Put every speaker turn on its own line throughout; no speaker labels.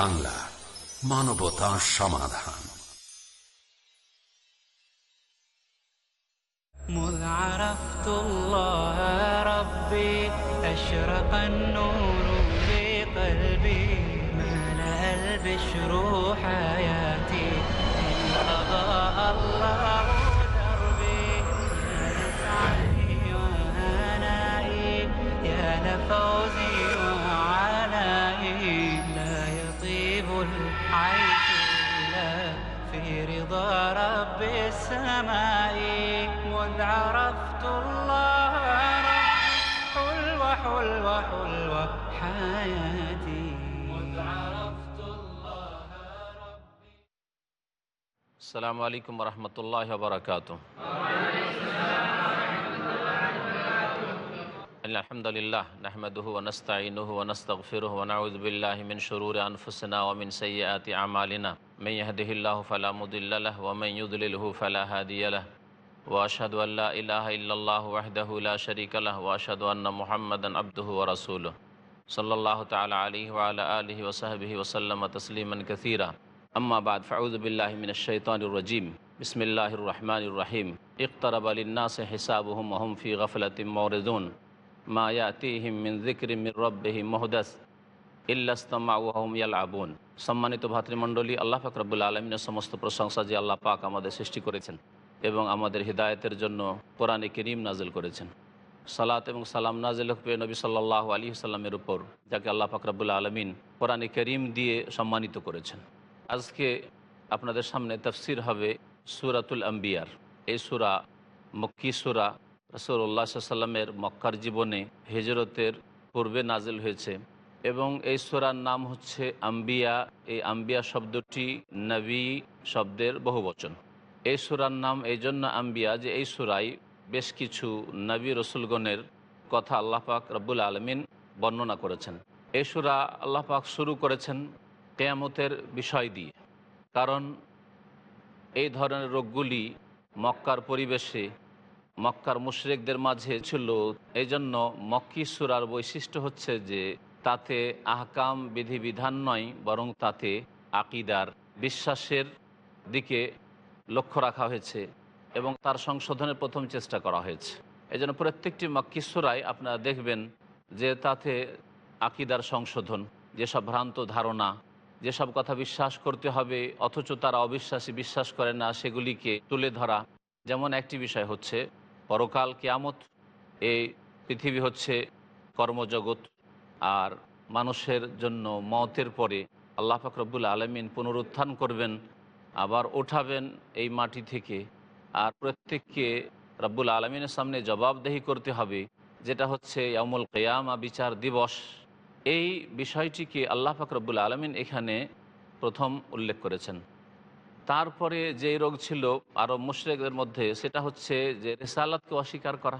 বাংলা মানবতা সমাধান
مذ عرفت الله ربي أشرق النور في قلبي ملأ البشر حياتي إن أضاء الله دربي يا لسعدي وهنائي يا لفوزي السماء مذ عرفت الله ربي حلوة حلوة حلوة حياتي. مذ عرفت الله ربي.
السلام عليكم ورحمة الله وبركاته. إن الحمد لله نحمده ونستعينه ونستغفره ونعوذ بالله من شرور أنفسنا ومن سيئات أعمالنا. من يهده الله فلا مضل له ومن يضلله فلا هادي له. وأشهد أن لا إله إلا الله وحده لا شريك له وأشهد أن محمدا عبده ورسوله. صلى الله تعالى عليه وعلى آله وصحبه وسلم تسليما كثيرا. أما بعد فأعوذ بالله من الشيطان الرجيم. بسم الله الرحمن الرحيم. اقترب للناس حسابهم وهم في غفلة معرضون. মা ইয়াতিহিম মিন জিকরি মির রব্বেহি মহদাস ইল্লাস্তমাউহম ইয়াল আবুন সম্মানিত ভাতৃমণ্ডলী, আল্লাহ ফাকরাবুল আলমিনের সমস্ত প্রশংসা যে আল্লাহ পাক আমাদের সৃষ্টি করেছেন এবং আমাদের হৃদায়তের জন্য কোরআনে কেরিম নাজিল করেছেন। সালাত এবং সালাম নাজিল হকবে নবী সাল্লাহ আলী সাল্লামের উপর, যাকে আল্লাহ ফাকরাবুল আলমিন কোরআনে করিম দিয়ে সম্মানিত করেছেন। আজকে আপনাদের সামনে তফসির হবে সুরাতুল আম্বিয়ার। এই সুরা মক্কি সুরা রসুল্লাহ সাল্লামের মক্কার জীবনে হেজরতের পূর্বে নাজিল হয়েছে এবং এই সুরার নাম হচ্ছে আম্বিয়া। এই আম্বিয়া শব্দটি নবী শব্দের বহুবচন। এই সুরার নাম এই জন্য আম্বিয়া যে এই সুরাই বেশ কিছু নবী রসুলগণের কথা আল্লাহ পাক রব্বুল আলমিন বর্ণনা করেছেন। এই সুরা আল্লাহ পাক শুরু করেছেন কেয়ামতের বিষয় দিয়ে। কারণ এই ধরনের রোগগুলি মক্কার পরিবেশে মক্কার মুশরেকদের মাঝে ছিল। এই জন্য মক্কি সুরার বৈশিষ্ট্য হচ্ছে যে, তাতে আহকাম বিধিবিধান নয়, বরং তাতে আকিদার বিশ্বাসের দিকে লক্ষ্য রাখা হয়েছে এবং তার সংশোধনের প্রথম চেষ্টা করা হয়েছে। এই জন্য প্রত্যেকটি মক্কি সুরায় আপনারা দেখবেন যে, তাতে আকিদার সংশোধন, যেসব ভ্রান্ত ধারণা, যেসব কথা বিশ্বাস করতে হবে, অথচ তারা অবিশ্বাসী বিশ্বাস করে না, সেগুলিকে তুলে ধরা যেমন একটি বিষয় হচ্ছে পরকাল কেয়ামত এই পৃথিবী হচ্ছে কর্মজগৎ আর মানুষের জন্য মতের পরে আল্লাহ ফাকরবুল আলমিন পুনরুত্থান করবেন, আবার ওঠাবেন এই মাটি থেকে। আর প্রত্যেককে রব্বুল আলমিনের সামনে জবাবদেহি করতে হবে, যেটা হচ্ছে ইয়ামুল কেয়ামা বিচার দিবস। এই বিষয়টিকে আল্লাহ ফাকরবুল আলমিন এখানে প্রথম উল্লেখ করেছেন। তারপরে যে রোগ ছিল আরও মুশরেকদের মধ্যে, সেটা হচ্ছে যে রেসালাতকে অস্বীকার করা।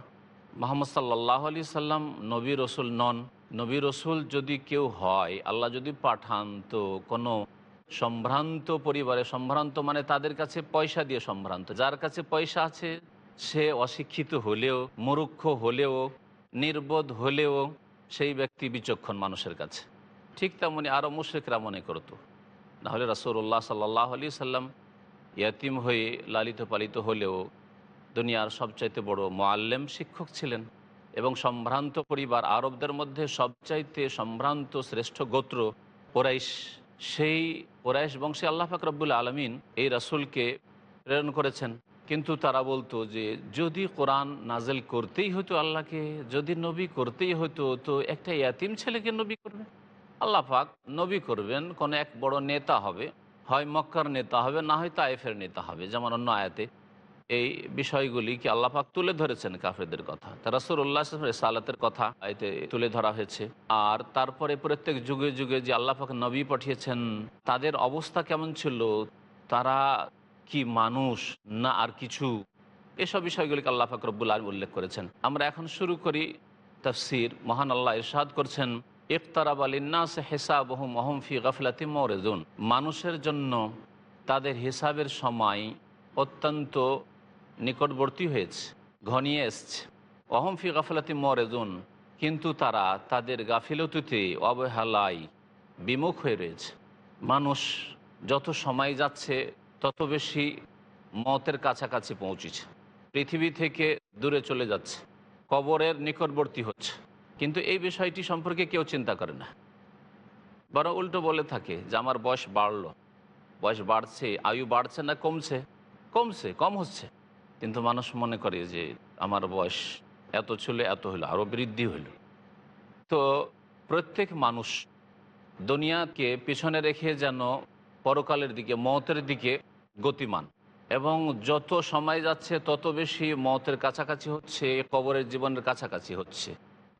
মোহাম্মদ সাল্লাহ আলি সাল্লাম নবী রসুল নন। নবী রসুল যদি কেউ হয়, আল্লাহ যদি পাঠান, তো কোনো সম্ভ্রান্ত পরিবারে, সম্ভ্রান্ত মানে তাদের কাছে পয়সা দিয়ে সম্ভ্রান্ত। যার কাছে পয়সা আছে, সে অশিক্ষিত হলেও মুরুক্ষ হলেও, নির্বোধ হলেও, সেই ব্যক্তি বিচক্ষণ মানুষের কাছে। ঠিক তেমনি আরও মুশ্রিকরা মনে করতো। নাহলে রাসৌল্লাহ সাল্লাহ আলি সাল্লাম ইয়াতিম হয়ে লালিত পালিত হলেও দুনিয়ার সবচাইতে বড় মোয়াল্লেম শিক্ষক ছিলেন এবং সম্ভ্রান্ত পরিবার আরবদের মধ্যে সবচাইতে সম্ভ্রান্ত শ্রেষ্ঠ গোত্র কোরাইশ। সেই কোরাইশ বংশে আল্লাহ ফাকরবুল আলমিন এই রাসুলকে প্রেরণ করেছেন। কিন্তু তারা বলতো যে, যদি কোরআন নাজেল করতেই হতো আল্লাহকে, যদি নবী করতেই হতো, তো একটা ইয়াতিম ছেলেকে নবী করবে? আল্লাহ পাক নবী করবেন, কোনো এক বড় নেতা হবে। হয় মক্কার নেতা হবে, না হয় তায়েফের নেতা হবে। যেমন অন্য আয়াতে এই বিষয়গুলিকে আল্লাহ পাক তুলে ধরেছেন কাফেরদের কথা? তারা রাসুল্লাহ সালাতের কথা এতে তুলে ধরা হয়েছে। আর তারপরে প্রত্যেক যুগে যুগে যে আল্লাহ পাক নবী পাঠিয়েছেন, তাদের অবস্থা কেমন ছিল? তারা কি মানুষ না আর কিছু? এসব বিষয়গুলিকে আল্লাহ পাক রব্বুল আলম উল্লেখ করেছেন। আমরা এখন শুরু করি তফসির। মহান আল্লাহ ইরশাদ করছেন ইফতারাব আলিনাস হেসাব ওহম অহম ফি গাফলাতি মরেজুন। মানুষের জন্য তাদের হিসাবের সময় অত্যন্ত নিকটবর্তী হয়েছে, ঘনিয়ে এসছে। অহম ফি গাফলাতি মরেজুন, কিন্তু তারা তাদের গাফিলতিতে অবহেলায় বিমুখ হয়ে রয়েছে। মানুষ যত সময় যাচ্ছে, তত বেশি মতের কাছাকাছি পৌঁছেছে। পৃথিবী থেকে দূরে চলে যাচ্ছে, কবরের নিকটবর্তী হচ্ছে। কিন্তু এই বিষয়টি সম্পর্কে কেউ চিন্তা করে না। বরং উল্টো বলে থাকে যে, আমার বয়স বাড়লো। বয়স বাড়ছে, আয়ু বাড়ছে না, কমছে। কমছে, কম হচ্ছে। কিন্তু মানুষ মনে করে যে, আমার বয়স এত ছিল, এত হলো আরও বৃদ্ধি হলো তো প্রত্যেক মানুষ দুনিয়াকে পিছনে রেখে যেন পরকালের দিকে, মতের দিকে গতিমান। এবং যত সময় যাচ্ছে, তত বেশি মতের কাছাকাছি হচ্ছে, কবরের জীবনের কাছাকাছি হচ্ছে।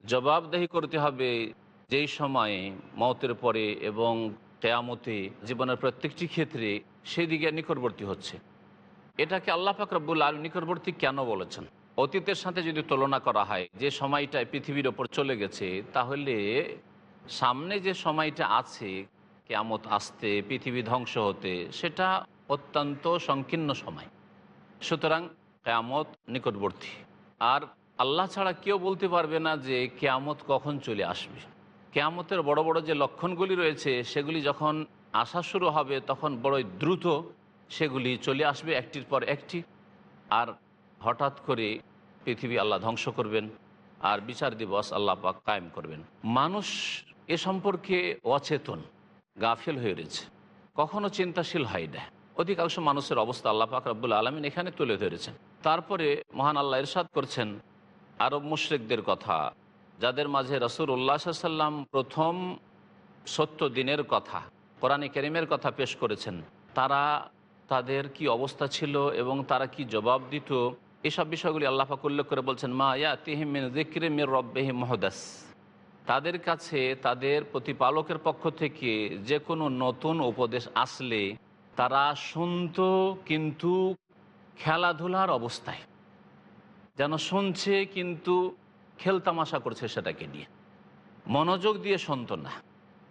জবাবদেহি করতে হবে যেই সময়ে মতের পরে এবং কেয়ামতে জীবনের প্রত্যেকটি ক্ষেত্রে সেই দিকে নিকটবর্তী হচ্ছে। এটাকে আল্লাহ ফাকরাবুল আলম নিকটবর্তী কেন বলেছেন? অতীতের সাথে যদি তুলনা করা হয়, যে সময়টায় পৃথিবীর ওপর চলে গেছে, তাহলে সামনে যে সময়টা আছে, কেয়ামত আসতে, পৃথিবী ধ্বংস হতে, সেটা অত্যন্ত সংকীর্ণ সময়। সুতরাং কেয়ামত নিকটবর্তী। আর আল্লাহ ছাড়া কেউ বলতে পারবে না যে কেয়ামত কখন চলে আসবে। কেয়ামতের বড় বড় যে লক্ষণগুলি রয়েছে, সেগুলি যখন আসা শুরু হবে, তখন বড়ই দ্রুত সেগুলি চলে আসবে একটির পর একটি। আর হঠাৎ করে পৃথিবী আল্লাহ ধ্বংস করবেন, আর বিচার দিবস আল্লাহ পাক কায়েম করবেন। মানুষ এ সম্পর্কে অচেতন, গাফিল হয়ে রয়েছে। কখনো চিন্তাশীল হয় না। অধিকাংশ মানুষের অবস্থা আল্লাহ পাক রব্বুল আলমিন এখানে তুলে ধরেছেন। তারপরে মহান আল্লাহ ইরশাদ করছেন আরব মুশরিকদের কথা, যাদের মাঝে রসুল উল্লাহ সাল্লাম প্রথম সত্য দিনের কথা, কোরআনে কেরিমের কথা পেশ করেছেন, তারা তাদের কি অবস্থা ছিল এবং তারা কি জবাব দিত? এসব বিষয়গুলি আল্লাহাক উল্লেখ করে বলছেন, মা ইয়া তিহিমিন জিক্রে মির রব্বেহি মহদাস। তাদের কাছে তাদের প্রতিপালকের পক্ষ থেকে যে কোনো নতুন উপদেশ আসলে তারা শুনত কিন্তু খেলাধুলার অবস্থায়। যেন শুনছে কিন্তু খেলতামাশা করছে সেটাকে নিয়ে। মনোযোগ দিয়ে শুনত না।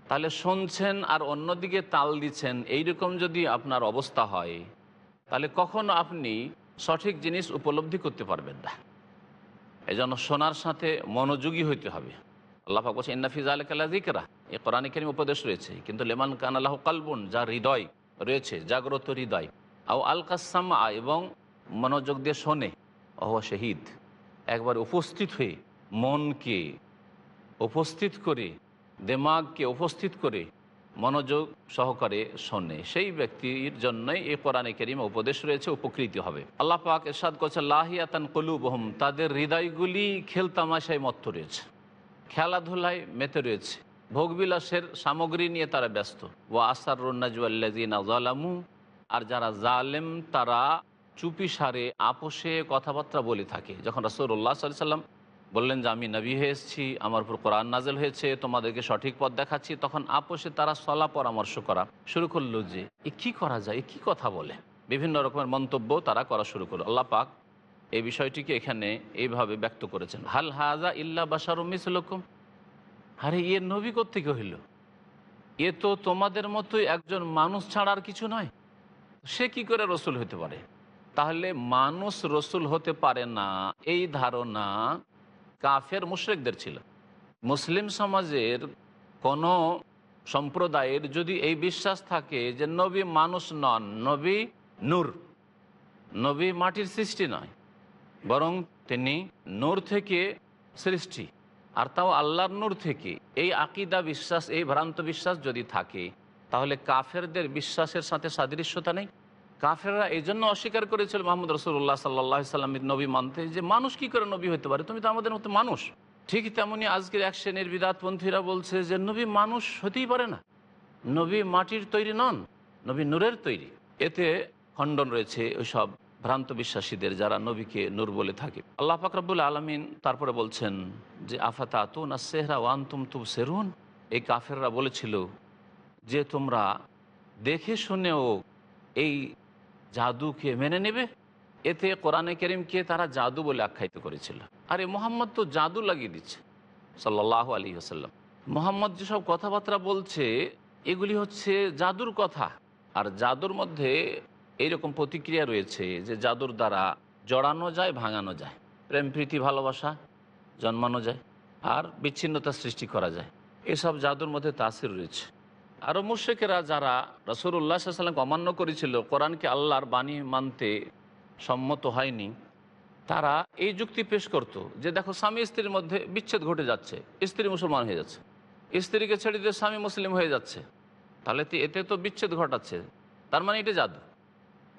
তাহলে শুনছেন আর অন্যদিকে তাল দিচ্ছেন, এইরকম যদি আপনার অবস্থা হয়, তাহলে কখনো আপনি সঠিক জিনিস উপলব্ধি করতে পারবেন না। এই জন্য শোনার সাথে মনোযোগী হইতে হবে। আল্লাহ বলছে ইন্নাফিজ আলকাল্লা জিকরা এ কোরআন উপদেশ রয়েছে, কিন্তু লেমান কান আল্লাহ কালবুন, যা হৃদয় রয়েছে, জাগ্রত হৃদয়। আও আল কাসামা এবং মনোযোগ দিয়ে শোনে। অহ শহীদ। একবার উপস্থিত হয়ে মনকে উপস্থিত করে, দেমাগকে উপস্থিত করে মনোযোগ সহকারে শোনে। সেই ব্যক্তির জন্যই এ কোরআনে কেরিম উপদেশ রয়েছে, উপকৃত হবে। আল্লাহ পাক এরশাদ করছে লাহিয়াতান কলুবহম তাদের হৃদয়গুলি খেলতামাশায় মত্ত রয়েছে, খেলাধুলায় মেতে রয়েছে। ভোগবিলাসের সামগ্রী নিয়ে তারা ব্যস্ত। ও আসার রন্নাজুয়াল্লাজিনা জালামু আর যারা জালেম তারা চুপি সারে আপোষে কথাবার্তা বলে থাকে। যখন রসৌল্লাহ সাল্লাম বললেন যে, আমি নবী হয়ে এসেছি, আমার উপর কোরআন নাজেল হয়েছে, তোমাদেরকে সঠিক পথ দেখাচ্ছি, তখন আপোষে তারা সলা পরামর্শ করা শুরু করল যে, এ কী করা যায়? এ কী কথা বলে? বিভিন্ন রকমের মন্তব্য তারা করা শুরু করল। আল্লাহ পাক এই বিষয়টিকে এখানে এইভাবে ব্যক্ত করেছেন। হাল হাজা ইল্লা বাসারু মিসলকুম? আরে, এ নবী থেকে হইল। এ তো তোমাদের মতোই একজন মানুষ ছাড়ার কিছু নয়। সে কি করে রসুল হতে পারে? তাহলে মানুষ রসুল হতে পারে না, এই ধারণা কাফের মুশ্রেকদের ছিল। মুসলিম সমাজের কোনো সম্প্রদায়ের যদি এই বিশ্বাস থাকে যে নবী মানুষ নন, নবী নূর, নবী মাটির সৃষ্টি নয়, বরং তিনি নূর থেকে সৃষ্টি, আর তাও আল্লাহর নূর থেকে। এই আকিদা বিশ্বাস, এই ভ্রান্ত বিশ্বাস যদি থাকে, তাহলে কাফেরদের বিশ্বাসের সাথে সাদৃশ্যতা নেই? কাফেররা এই জন্য অস্বীকার করেছিল মোহাম্মদ রসুল্লাহ সাল্লাহ সাল্লামের নবী মানতে। যে মানুষ কি করে নবী হতে পারে? তুমি তো আমাদের মতো মানুষ। ঠিক তেমনি আজকের এক শ্রেণির বিদাতপন্থীরা বলছে যে নবী মানুষ হতেই পারে না। নবী মাটির তৈরি নন, নবী নূরের তৈরি। এতে খণ্ডন রয়েছে ওইসব ভ্রান্ত বিশ্বাসীদের যারা নবীকে নূর বলে থাকে। আল্লাহ ফাকরাবুল আলমিন তারপরে বলছেন যে আফাতা তো না সেহরা ওয়ান তুম তুম সেরুন এই কাফেররা বলেছিল যে, তোমরা দেখে শুনেও এই জাদুকে মেনে নেবে? এতে কোরআনে করিমকে তারা জাদু বলে আখ্যায়িত করেছিল। আরে মোহাম্মদ তো জাদু লাগিয়ে দিচ্ছে সাল্লাহ আলী আসাল্লাম মোহাম্মদ যেসব কথাবার্তা বলছে, এগুলি হচ্ছে জাদুর কথা। আর জাদুর মধ্যে এইরকম প্রতিক্রিয়া রয়েছে যে জাদুর দ্বারা জড়ানো যায়, ভাঙানো যায়। প্রেম, প্রীতি, ভালোবাসা জন্মানো যায় আর বিচ্ছিন্নতা সৃষ্টি করা যায়। এসব জাদুর মধ্যে তাসির রয়েছে। আরও মুর্শেকেরা যারা রসুল্লাহ সাল্লামকে অমান্য করেছিল, কোরআনকে আল্লাহর বাণী মানতে সম্মত হয়নি, তারা এই যুক্তি পেশ করত যে দেখো স্বামী স্ত্রীর মধ্যে বিচ্ছেদ ঘটে যাচ্ছে, স্ত্রী মুসলমান হয়ে যাচ্ছে, স্ত্রীকে ছেড়ে দিয়ে স্বামী মুসলিম হয়ে যাচ্ছে। তাহলে এতে তো বিচ্ছেদ ঘটাচ্ছে, তার মানে এটা জাদু।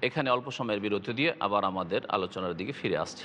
এখানে অল্প সময়ের বিরতি দিয়ে আবার আমাদের আলোচনার দিকে ফিরে আসছি।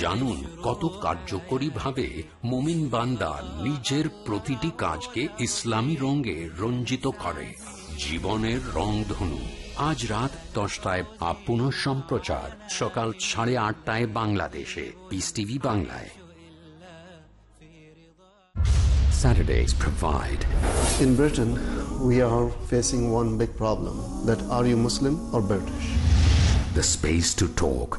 জানুন কত কার্যকরীভাবে মোমিন বান্দা নিজের প্রতিটি কাজকে ইসলামী রঙে রঞ্জিত করে জীবনের রংধনু আজ রাত দশটায় বা পুনঃ সম্প্রচার সকাল সাড়ে আটটায় বাংলাদেশে পিস টিভি বাংলায় Saturdays provide
In Britain, we are facing one big problem that are you Muslim or British?
the space to talk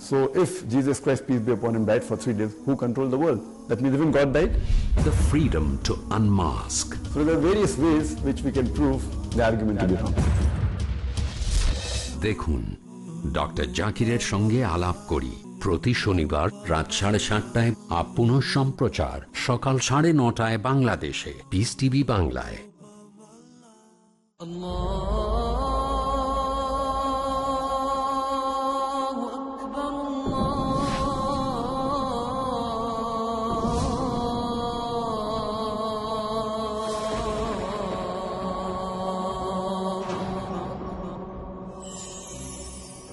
so if Jesus Christ, peace be upon him, died for three days, who controlled the world? That means even God died?
the freedom to unmask
So there are various ways which we can prove the argument to be wrong.
দেখুন doctor জাকিরের সঙ্গে আলাপ করি প্রতি শনিবার রাত সাড়ে সাতটায় আপ পুনঃ সম্প্রচার সকাল সাড়ে নটায় বাংলাদেশে পিস টিভি বাংলায়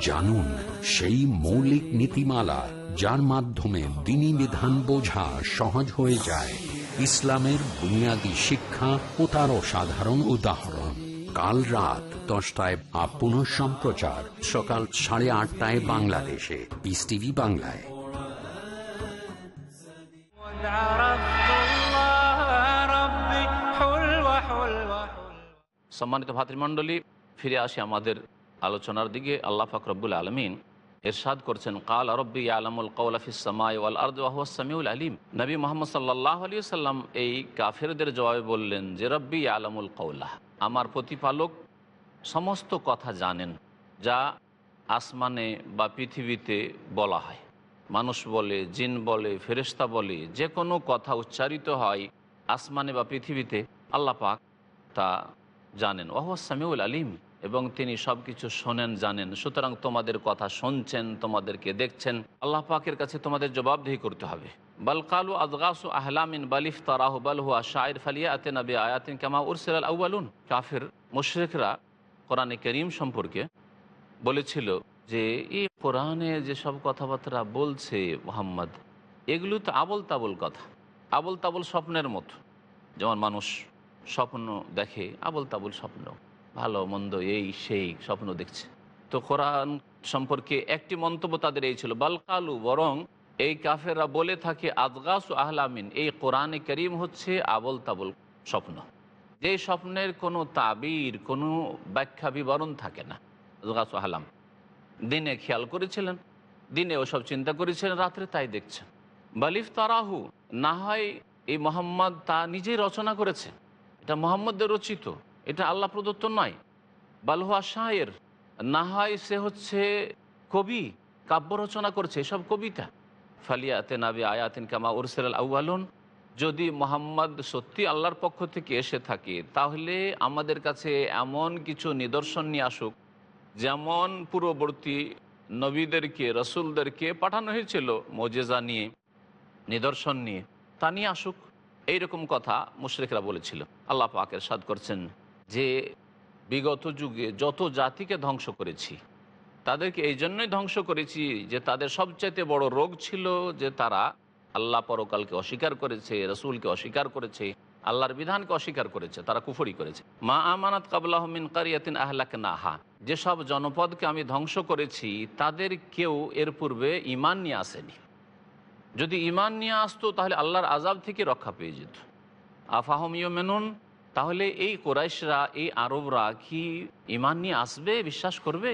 জানুন সেই মৌলিক নীতিমালা যার মাধ্যমে দিনী বিধান বোঝা সহজ হয়ে যায়। ইসলামের বুনিয়াদী শিক্ষা ও তার অসাধারণ উদাহরণ। কাল রাত দশটায় পুনঃ সম্প্রচার, সকাল সাড়ে আটটায় বাংলাদেশে। পিস টিভি বাংলায়।
সম্মানিত ভাতৃমণ্ডলী, ফিরে আসি আমাদের আলোচনার দিকে। আল্লাহ ফাকরবুল আলমিন এরশাদ করছেন, কাল আরব্বি আলমুল কৌলাফিসামাই ওয়াল আর্দ সামিউল আলিম। নবী মোহাম্মদ সাল্লাহ আলী সাল্লাম এই কাফেরদের জবাবে বললেন যে, রব্বি আলমুল কৌলাহ আমার প্রতিপালক সমস্ত কথা জানেন যা আসমানে বা পৃথিবীতে বলা হয়। মানুষ বলে, জিন বলে, ফেরেশতা বলে, যে কোনো কথা উচ্চারিত হয় আসমানে বা পৃথিবীতে, আল্লাহ পাক তা জানেন, ওহ সামিউল আলিম, এবং তিনি সব কিছু শোনেন, জানেন। সুতরাং তোমাদের কথা শুনছেন, তোমাদেরকে দেখছেন। আল্লাহ পাকের কাছে তোমাদের জবাবদিহি করতে হবে। বাল কালু আদগাসু আহলামিন বালিফ তারাহ বাল হুয়া শায়ের ফালিয়া আতে নবী আয়াতিন কামা উরসিল আউআলুন কাফের, মুশরিকরা কোরআনে করিম সম্পর্কে বলেছিল যে এই কোরআনে যেসব কথাবার্তা বলছে মোহাম্মদ, এগুলো তো আবল তাবল কথা। আবল তাবল স্বপ্নের মতো। যেমন মানুষ স্বপ্ন দেখে আবল তাবল স্বপ্ন, ভালো, মন্দ, এই, সেই স্বপ্ন দেখছে। তো কোরআন সম্পর্কে একটি মন্তব্য তাদের এই ছিল বালকালু বরং এই কাফেররা বলে থাকে, আদগাস আহলামিন, এই কোরআনে করিম হচ্ছে আবল তাবল স্বপ্ন। যে স্বপ্নের কোনো তাবির, কোনো ব্যাখ্যা, বিবরণ থাকে না, আদগাস আহলাম। দিনে খেয়াল করেছিলেন, দিনে ওসব চিন্তা করেছিলেন, রাত্রে তাই দেখছেন। বালিফ তারাহু না হয় এই মোহাম্মদ তা নিজেই রচনা করেছে এটা মোহাম্মদের রচিত, এটা আল্লাহ প্রদত্ত নয়। বালহুয়া শাহের না হয় সে হচ্ছে কবি, কাব্য রচনা করছে এসব কবিতা। ফালিয়াতে নাবি আয়াতিন কামা উরসেল আউআলুন যদি মোহাম্মদ সত্যি আল্লাহর পক্ষ থেকে এসে থাকে, তাহলে আমাদের কাছে এমন কিছু নিদর্শন নিয়ে আসুক, যেমন পূর্ববর্তী নবীদেরকে, রসুলদেরকে পাঠানো হয়েছিল মজেজা নিয়ে, নিদর্শন নিয়ে। তা নিয়ে আসুক। এইরকম কথা মুশরেকরা বলেছিল। আল্লাহ পাকের সাদ করছেন যে, বিগত যুগে যত জাতিকে ধ্বংস করেছি, তাদেরকে এই জন্যই ধ্বংস করেছি যে তাদের সবচাইতে বড় রোগ ছিল যে তারা আল্লাহ পরকালকে অস্বীকার করেছে, রসুলকে অস্বীকার করেছে, আল্লাহর বিধানকে অস্বীকার করেছে, তারা কুফরি করেছে। মা আমানাত কাবলাহমিন কারিয়াতিন আহলাক নাহা, যেসব জনপদকে আমি ধ্বংস করেছি, তাদের কেউ এর পূর্বে ইমান নিয়ে আসেনি। যদি ইমান নিয়ে আসতো, তাহলে আল্লাহর আজাব থেকে রক্ষা পেয়ে যেত। আফাহমিও মেনুন তাহলে এই কোরাইশরা, এই আরবরা কি ইমান নিয়ে আসবে, বিশ্বাস করবে?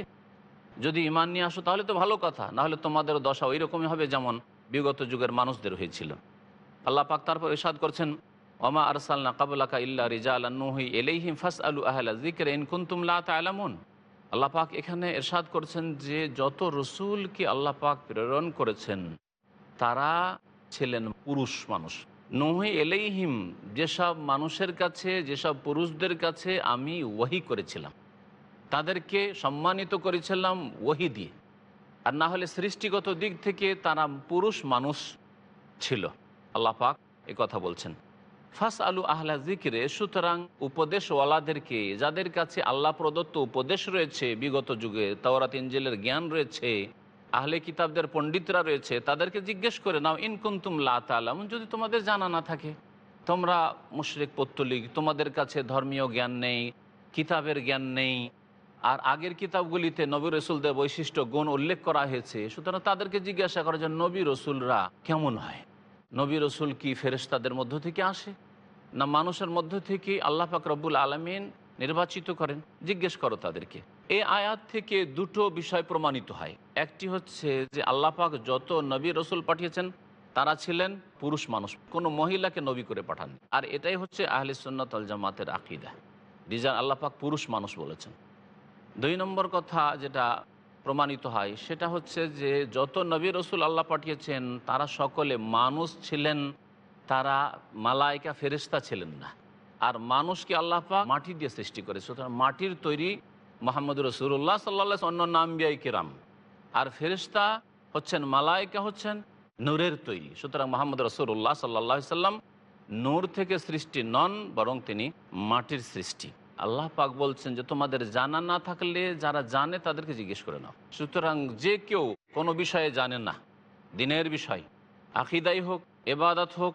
যদি ইমান নিয়ে আসো, তাহলে তো ভালো কথা, নাহলে তোমাদের দশা ওই রকমই হবে যেমন বিগত যুগের মানুষদের হয়েছিল। আল্লাহ পাক তারপর ইসাদ করছেন, ওমা আরসালনা কাবুলাকা ইল্লা রিজা আল্লাহি এলেহিম ফাস আলু আহলা জিকের ইন কুন্তুম লা তালামুন আল্লাহ পাক এখানে এরশাদ করছেন যে, যত রসুলকে আল্লাহ পাক প্রেরণ করেছেন তারা ছিলেন পুরুষ মানুষ। নহি এলেইহিম যেসব মানুষের কাছে, যেসব পুরুষদের কাছে আমি ওয়াহি করেছিলাম, তাদেরকে সম্মানিত করেছিলাম ওহি দিয়ে। আর না হলে সৃষ্টিগত দিক থেকে তারা পুরুষ মানুষ ছিল। আল্লাহ পাক এ কথা বলছেন। ফাস আলু আহলা জিকিরে সুতরাং উপদেশওয়ালাদেরকে, যাদের কাছে আল্লাহ প্রদত্ত উপদেশ রয়েছে, বিগত যুগে তাওরাত ইঞ্জেলের জ্ঞান রয়েছে আহলে কিতাবদের পণ্ডিতরা রয়েছে, তাদেরকে জিজ্ঞেস করে, নাও ইনকুন্তুম লা তালাম যদি তোমাদের জানা না থাকে। তোমরা মুশরিক, পত্তলিক, তোমাদের কাছে ধর্মীয় জ্ঞান নেই, কিতাবের জ্ঞান নেই, আর আগের কিতাবগুলিতে নবী রসুলদের বৈশিষ্ট্য, গুণ উল্লেখ করা হয়েছে, সুতরাং তাদেরকে জিজ্ঞাসা করে যে নবী রসুলরা কেমন হয়? নবী রসুল কি ফেরেশতাদের মধ্য থেকে আসে, না মানুষের মধ্য থেকে আল্লাহ পাক রব্বুল আলমিন নির্বাচিত করেন? জিজ্ঞেস করো তাদেরকে। এই আয়াত থেকে দুটো বিষয় প্রমাণিত হয়। একটি হচ্ছে যে আল্লাহ পাক যত নবী রসুল পাঠিয়েছেন, তারা ছিলেন পুরুষ মানুষ, কোনো মহিলাকে নবী করে পাঠান আর এটাই হচ্ছে আহলে সুন্নত আল জামাতের আকিদা। রিজান আল্লাহ পাক পুরুষ মানুষ বলেছেন। দুই নম্বর কথা যেটা প্রমাণিত হয়, সেটা হচ্ছে যে যত নবী রসুল আল্লাহ পাঠিয়েছেন, তারা সকলে মানুষ ছিলেন, তারা মালাইকা ফেরিস্তা ছিলেন না। আর মানুষকে আল্লাহ পাক মাটি দিয়ে সৃষ্টি করে সুতরাং মাটির তৈরি মোহাম্মদ রসুল্লাহ সাল্লাহ অন্য নাম্বিয়াই কিরাম। আর ফেরিস্তা হচ্ছেন মালাইকা হচ্ছেন, নূরের তৈরি। সুতরাং মোহাম্মদ রসুল্লাহ সাল্লাহ সাল্লাম নূর থেকে সৃষ্টি নন, বরং তিনি মাটির সৃষ্টি। আল্লাহ পাক বলছেন যে, তোমাদের জানা না থাকলে যারা জানে তাদেরকে জিজ্ঞেস করে নাও। সুতরাং যে কেউ কোনো বিষয়ে জানে না, দিনের বিষয়, আকিদাই হোক এবাদত হোক,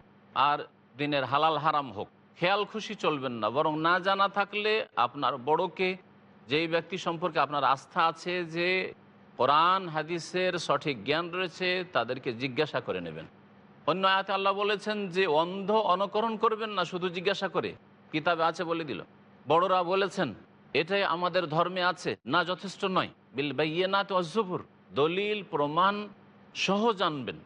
আর দিনের হালাল হারাম হোক, খেয়াল খুশি চলবেন না। বরং না জানা থাকলে আপনার বড়কে যেই ব্যক্তি সম্পর্কে আপনার আস্থা আছে যে কোরআন, হাদিসের সঠিক জ্ঞান রয়েছে, তাদেরকে জিজ্ঞাসা করে নেবেন। অন্য আয়াতে আল্লাহ বলেছেন যে, অন্ধ অনুকরণ করবেন না, শুধু জিজ্ঞাসা করে। কিতাবে আছে বলে দিল। বড়রা বলেছেন, এটাই আমাদের ধর্মে আছে, না যথেষ্ট নয়। বিল বাইয়ে না তো অজুপুর দলিল, প্রমাণ সহ জানবেন।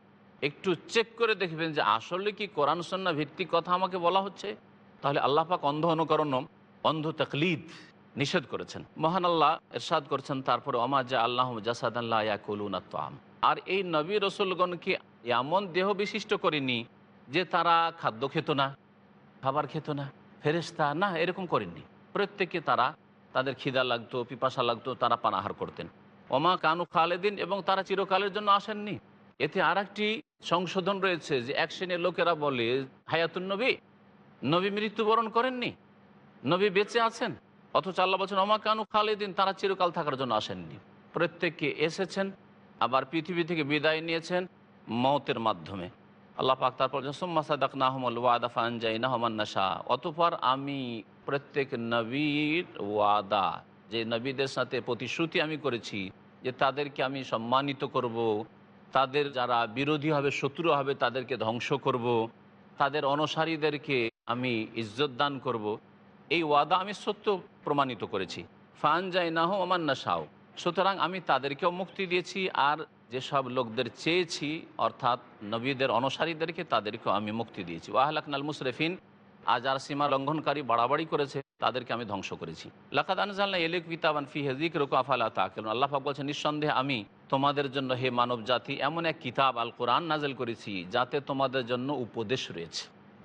একটু চেক করে দেখবেন যে, আসলে কি কোরআন সন্না ভিত্তিক কথা আমাকে বলা হচ্ছে? তাহলে আল্লাহ পাক অন্ধ অনুকরণ অন্ধ তকলিদ। নিষেধ করেছেন। মহান আল্লাহ এরশাদ করেছেন, তারপরে অমা জা আল্লাহ জাসাদ আল্লাহ ইয়াকুলুন আম আর এই নবী রসুলগণকে এমন দেহ বিশিষ্ট করেনি যে তারা খাদ্য খেত না, খাবার খেত না ফেরেস্তা না, এরকম করেননি। প্রত্যেকে তারা, তাদের খিদা লাগতো, পিপাসা লাগতো, তারা পানাহার করতেন। ওমা কানু খালেদিন এবং তারা চিরকালের জন্য আসেননি। এতে আর একটি সংশোধন রয়েছে যে এক শ্রেণির লোকেরা বলে, হায়াতুন নবী নবী মৃত্যুবরণ করেননি, নবী বেঁচে আছেন। অথচ আল্লাহ বলছেন অমা কানু খালেদিন তারা চিরকাল থাকার জন্য আসেননি প্রত্যেককে এসেছেন, আবার পৃথিবী থেকে বিদায় নিয়েছেন মতের মাধ্যমে আল্লাহ পাক তারপর সোম্মা সাদাক নাহমল ওয়াদা ফানজাই নাহমান নাশা অতপর আমি প্রত্যেক নবীর ওয়াদা, যে নবীদের সাথে প্রতিশ্রুতি আমি করেছি, যে তাদেরকে আমি সম্মানিত করব। তাদের যারা বিরোধী হবে, শত্রু হবে, তাদেরকে ধ্বংস করব। তাদের অনুসারীদেরকে আমি ইজ্জত দান করব। এই ওয়াদা আমি সত্য প্রমাণিত করেছি। ফান যাই না নাশাও সুতরাং আমি তাদেরকেও মুক্তি দিয়েছি, আর যেসব লোকদের চেয়েছি, অর্থাৎ নবীদের অনুসারীদেরকে, তাদেরকেও আমি মুক্তি দিয়েছি। ওয়াহলাকনাল মুসরেফিন আর সীমা লঙ্ঘনকারী বাড়াবাড়ি করেছে, তাদেরকে আমি ধ্বংস করেছি। কিতাবান ফি বলছেন, নিঃসন্দেহে আমি তোমাদের জন্য হে মানব জাতি এমন এক কিতাব আল কোরআন নাজেল করেছি, যাতে তোমাদের জন্য উপদেশ রয়েছে।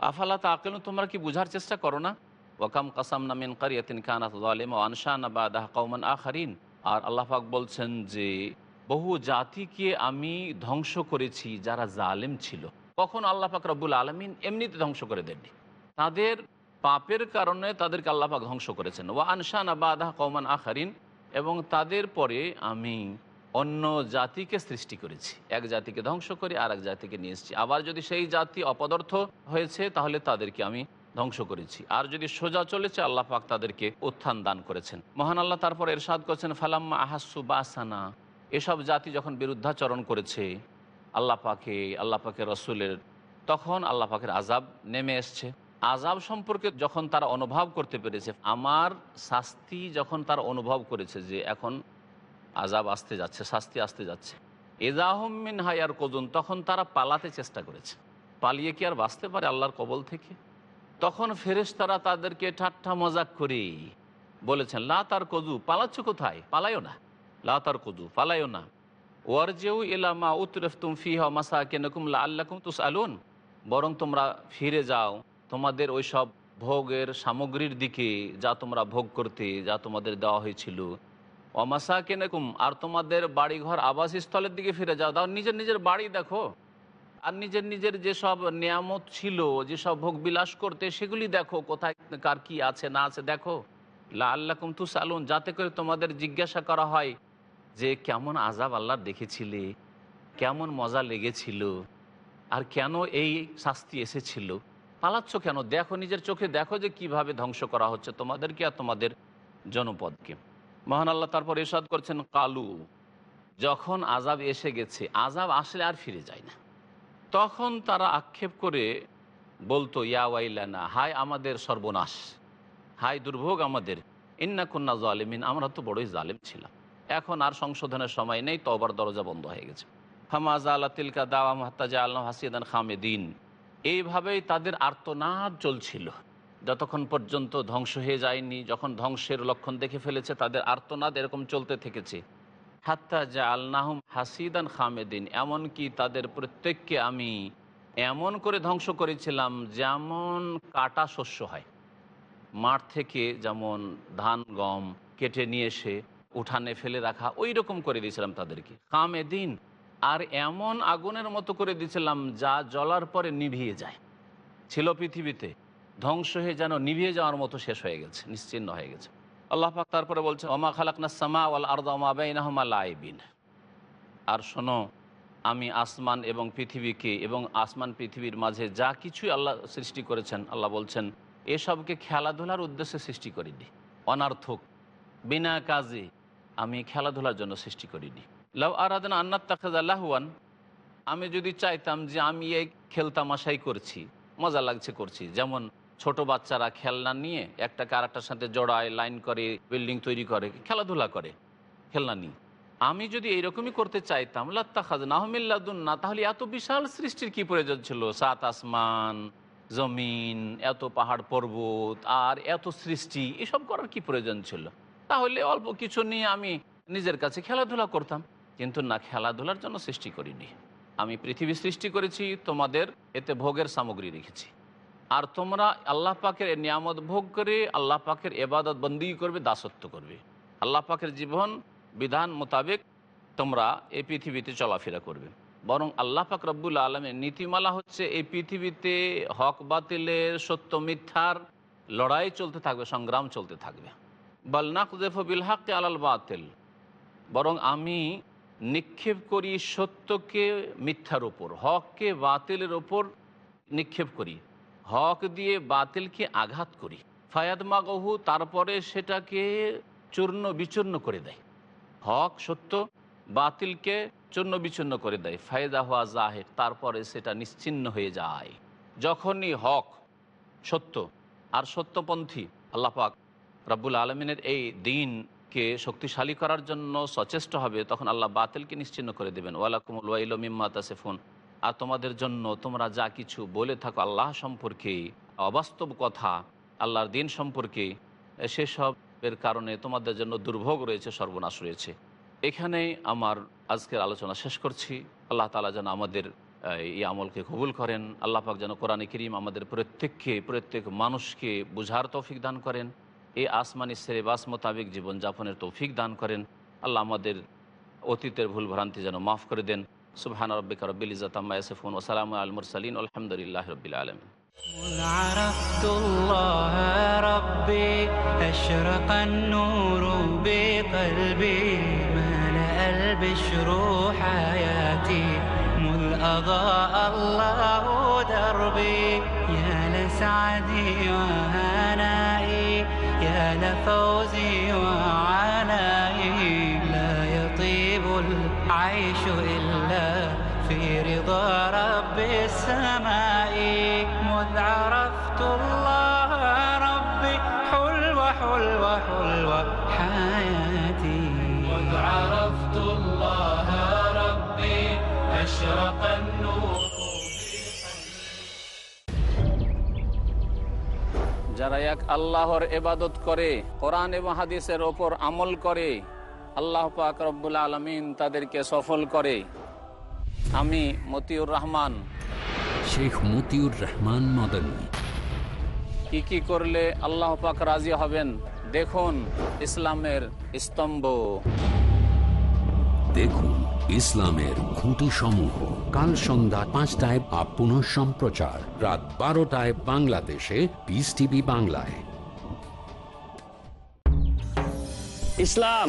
আফালা তাকিল তোমরা কি বুঝার চেষ্টা করো না? ওয়াকাম কাসাম নামিন কারিয়াতিন কানাত জালিম ও আনশানা বাদাহ কৌমান আখারিন। আর আল্লাহ পাক বলছেন যে, বহু জাতিকে আমি ধ্বংস করেছি যারা জালেম ছিল। কখন আল্লাহ পাক রব্বুল আলমিন এমনিতে ধ্বংস করে দেননি। তাদের পাপের কারণে তাদেরকে আল্লাহ পাক ধ্বংস করেছেন। ওয়া আনশান আবাদাহ কৌমান আখারিন এবং তাদের পরে আমি অন্য জাতিকে সৃষ্টি করেছি। এক জাতিকে ধ্বংস করে আর এক জাতিকে নিয়ে এসেছি। আবার যদি সেই জাতি অপদার্থ হয়েছে, তাহলে তাদেরকে আমি ধ্বংস করেছি। আর যদি সোজা চলেছে, আল্লাহ পাক তাদেরকে উত্থান দান করেছেন। মহান আল্লাহ তারপর এরশাদ করছেন, ফালাম্মা আহাসু বাসানা। এসব জাতি যখন বিরুদ্ধাচরণ করেছে, আল্লাহ পাকে, আল্লাহ পাকের রসুলের, তখন আল্লাহ পাকের আজাব নেমে এসছে। আজাব সম্পর্কে যখন তারা অনুভব করতে পেরেছে, আমার শাস্তি যখন তারা অনুভব করেছে যে এখন আজাব আসতে যাচ্ছে, শাস্তি আসতে যাচ্ছে। এজাহমিন হায়ার কদুন তখন তারা পালাতে চেষ্টা করেছে। পালিয়ে কি আর বাঁচতে পারে আল্লাহর কবল থেকে? তখন ফেরেশতারা তাদেরকে ঠাট্টা মজাক করে বলেছেন, লা তার কদু, পালাচ্ছ কোথায়? পালায়ও না। লা তার কদু পালায়ও না। ওয়ার যেউ এলামা উতরফ তুম ফি মাসা কেনকুম লা আল্লাকুম তুস আলুন বরং তোমরা ফিরে যাও, তোমাদের ওই সব ভোগের সামগ্রীর দিকে যা তোমরা ভোগ করতে, যা তোমাদের দেওয়া হয়েছিল। অমাসা কেনকুম আর তোমাদের বাড়িঘর আবাসস্থলের দিকে ফিরে যাও। তাও নিজের নিজের বাড়ি দেখো। আর নিজের নিজের যেসব নিয়ামত ছিল, যেসব ভোগ বিলাস করতে, সেগুলি দেখো কোথায়, কার কি আছে, না আছে, দেখো। লা আল্লাহ কুমতু সালুন যাতে করে তোমাদের জিজ্ঞাসা করা হয় যে, কেমন আজাব আল্লাহ দেখেছিলে, কেমন মজা লেগেছিল, আর কেন এই শাস্তি এসেছিল? পালাচ্ছ কেন? দেখো, নিজের চোখে দেখো যে কীভাবে ধ্বংস করা হচ্ছে তোমাদেরকে আর তোমাদের জনপদকে। মহান আল্লাহ তারপর এরশাদ করছেন, কালু, যখন আজাব এসে গেছে আজাব আসলে আর ফিরে যায় না। তখন তারা আক্ষেপ করে বলতো, ইয়া ওয়াইলানা, হায় আমাদের সর্বনাশ, হায় দুর্ভোগ আমাদের, ইন্না কন্যা জালিমিন, আমরা তো বড়ই জালিম ছিলাম। এখন আর সংশোধনের সময় নেই তবার দরজা বন্ধ হয়ে গেছে। হামাজা আল্লাহ তিলকা দাওয়া মাহতাজা আল্লাহ হাসিদান খামেদিন। এইভাবেই তাদের আর্তনাদ চলছিল। যতক্ষণ পর্যন্ত ধ্বংস হয়ে যায়নি, যখন ধ্বংসের লক্ষণ দেখে ফেলেছে, তাদের আর্তনাদ এরকম চলতে থেকেছে। হাত্তা যা আল্লাহম হাসিদান খামেদিন, এমনকি তাদের প্রত্যেককে আমি এমন করে ধ্বংস করেছিলাম যেমন কাটা শস্য হয়। মাঠ থেকে যেমন ধান, গম কেটে নিয়ে এসে উঠানে ফেলে রাখা ওই রকম করে দিয়েছিলাম তাদেরকে। খামেদিন, আর এমন আগুনের মতো করে দিয়েছিলাম যা জলার পরে নিভিয়ে যায়। ছিল পৃথিবীতে, ধ্বংস হয়ে যেন নিভিয়ে যাওয়ার মতো শেষ হয়ে গেছে, নিশ্চিন্ন হয়ে গেছে। আল্লাহ পাক তারপরে বলছে ওমা খালাকনা সামা ওয়াল আর্দা ওমা বাইনাহুমা লাইবিন। আর শোনো, আমি আসমান এবং পৃথিবীকে এবং আসমান পৃথিবীর মাঝে যা কিছুই আল্লাহ সৃষ্টি করেছেন, আল্লাহ বলছেন, এসবকে খেলাধুলার উদ্দেশ্যে সৃষ্টি করিনি। অনার্থক, বিনা কাজে আমি খেলাধুলার জন্য সৃষ্টি করিনি। লাউ আরাধনা আন্নাত তাকাজ আল্লাহুয়ান আমি যদি চাইতাম যে আমি এই খেলতামাশাই করছি, মজা লাগছে করছি, যেমন ছোট বাচ্চারা খেলনা নিয়ে একটাকে আর একটার সাথে জড়ায় লাইন করে বিল্ডিং তৈরি করে, খেলাধুলা করে, খেলনা নিয়ে। আমি যদি এইরকমই করতে চাইতাম লাত্তা খাজ নাহমিল্লাদুন না তাহলে এত বিশাল সৃষ্টির কি প্রয়োজন ছিল? সাত আসমান, জমিন, এত পাহাড় পর্বত, আর এত সৃষ্টি, এসব করার কি প্রয়োজন ছিল? তাহলে অল্প কিছু নিয়ে আমি নিজের কাছে খেলাধুলা করতাম, কিন্তু না, খেলাধুলার জন্য সৃষ্টি করিনি। আমি পৃথিবী সৃষ্টি করেছি, তোমাদের এতে ভোগের সামগ্রী রেখেছি। আর তোমরা আল্লাহ পাকের নিয়ামত ভোগ করে আল্লাহ পাকের এবাদত বন্দি করবে, দাসত্ব করবে। আল্লাহ পাকের জীবন, বিধান মোতাবেক তোমরা এই পৃথিবীতে চলাফেরা করবে। বরং আল্লাহ পাক রব্বুল আলমের নীতিমালা হচ্ছে, এই পৃথিবীতে হক বাতিলের, সত্য মিথ্যার লড়াই চলতে থাকবে, সংগ্রাম চলতে থাকবে। বালনাক জেফ বিল হাক্কে আলাল বাতিল। বরং আমি নিক্ষেপ করি সত্যকে, মিথ্যার ওপর হককে বাতিলের ওপর নিক্ষেপ করি। হক দিয়ে বাতিলকে আঘাত করি। ফায়াদ মাগহু তারপরে সেটাকে চূর্ণ বিচূর্ণ করে দেয়। হক সত্য, বাতিলকে চূর্ণ বিচূর্ণ করে দেয়। ফায়দা হওয়া জাহের, তারপরে সেটা নিশ্চিন্ন হয়ে যায়। যখনই হক সত্য আর সত্যপন্থী আল্লাপাক রাব্বুল আলমিনের এই দিনকে শক্তিশালী করার জন্য সচেষ্ট হবে, তখন আল্লাহ বাতিলকে নিশ্চিন্ন করে দেবেন। ওয়ালাকুমুল ওয়াইল মিম্মা তাসেফুন। আর তোমাদের জন্য তোমরা যা কিছু বলে থাকো আল্লাহ সম্পর্কে, অবাস্তব কথা, আল্লাহর দিন সম্পর্কে, সেসবের কারণে তোমাদের জন্য দুর্ভোগ রয়েছে, সর্বনাশ রয়েছে। এখানে আমার আজকের আলোচনা শেষ করছি। আল্লাহ তালা যেন আমাদের এই আমলকে কবুল করেন। আল্লাহ পাক যেন কোরআনে করিম আমাদের প্রত্যেককে, প্রত্যেক মানুষকে বুঝার তৌফিক দান করেন। এই আসমানি সেরেবাস মোতাবেক জীবনযাপনের তৌফিক দান করেন। আল্লাহ আমাদের অতীতের ভুল ভ্রান্তি যেন মাফ করে দেন। সুবহান রব্বিকা রব্বিল ইজ্জাত আম্মা ইয়াসিফুন ওয়া সালামু আল মুরসালিন আলহামদুলিল্লাহি রাব্বিল আলামিন
مذ عرفت الله ربي أشرق النور بقلبي ملأ البشر حياتي مذ أضاء الله دربي يا لسعدي وهنائي يا لفوزي وعنائي العيش إلا في رضا رب السماء مذ عرفت الله ربي حلوة حلوة حلوة حياتي مذ عرفت الله ربي أشرق النور
যারা এক আল্লাহর এবাদত করে কোরআন এবং হাদিসের ওপর আমল করে আল্লাহ পাক রব্বুল আলমিন তাদেরকে সফল করে। আমি মতিউর রহমান।
শেখ মতিউর রহমান মদনী।
কি কি করলে আল্লাহ পাক রাজি হবেন? দেখুন ইসলামের স্তম্ভ।
দেখুন ইসলামের খুঁটি সমূহ কাল সন্ধ্যা পাঁচটায় বা পুনঃ সম্প্রচার। রাত বারোটায় বাংলাদেশে পিস টিভি বাংলায়।
ইসলাম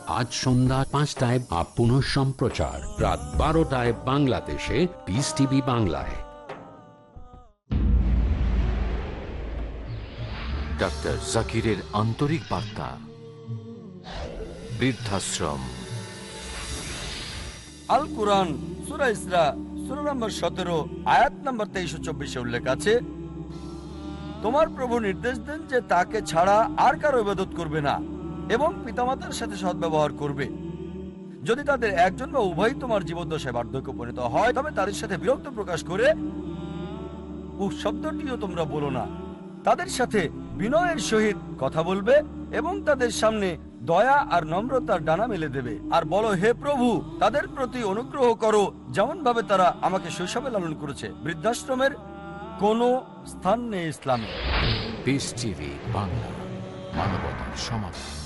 আজ সন্ধ্যা পাঁচটায় বা পুনঃ সম্প্রচার। রাত বারোটায় বাংলাদেশে পিস টিভি বাংলায়।
ডাক্তার জাকিরের আন্তরিক বার্তা। বৃদ্ধাশ্রম।
আল কোরআন সুরা ইসরা সুরা নম্বর সতেরো আয়াত নম্বর তেইশ চব্বিশে উল্লেখ আছে তোমার প্রভু নির্দেশ দেন যে তাকে ছাড়া আর কারও ইবাদত করবে না। এবং পিতামাতার সাথে সদ্ব্যবহার করবে। যদি তাদের একজন বা উভয় তোমার জীবদ্দশায় বার্ধক্য পরিণত হয়, তবে তাদের সাথে বিরক্ত প্রকাশ করে, উহ, শব্দটিও তোমরা বলো না। তাদের সাথে বিনয়ের সহিত কথা বলবে এবং তাদের সামনে দয়া আর নম্রতার ডানা মেলে দেবে। আর বলো, হে প্রভু, তাদের প্রতি অনুগ্রহ করো যেমন ভাবে তারা আমাকে শৈশবে লালন করেছে। বৃদ্ধাশ্রমের কোনো স্থান নেই ইসলামে।
বাংলা মানবতার সমাধান